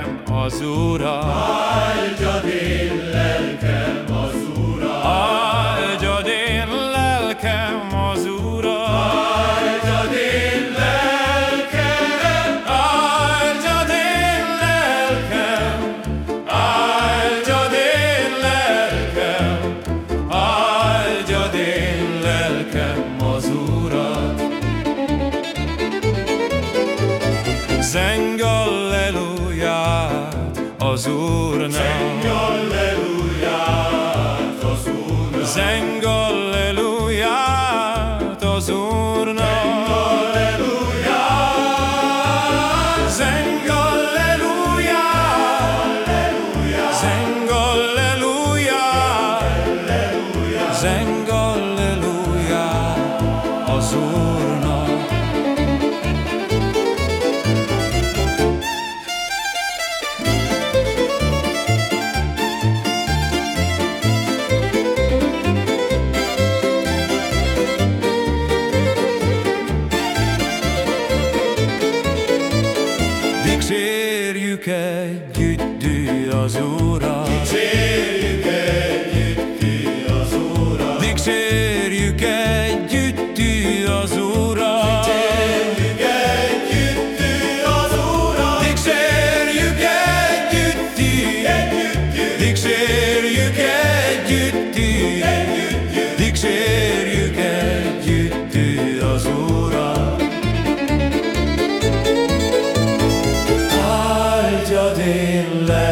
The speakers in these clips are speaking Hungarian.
lelkem az Urat. Áldjad én lelkem az Urat. Áldjad én lelkem az Urat. Áldjad én lelkem, Áldjad én lelkem, áldjad én lelkem, áldjad én lelkem az Urat. Zeng alleluját az Dicsérjük együttű az Urat. Dicsérjük együtt az Urat. Dicsérjük együttű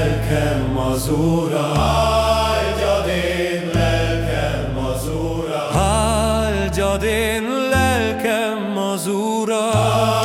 lelkem az Urat. Áldjad én lelkem az Urat. Áldjad én lelkem az Urat.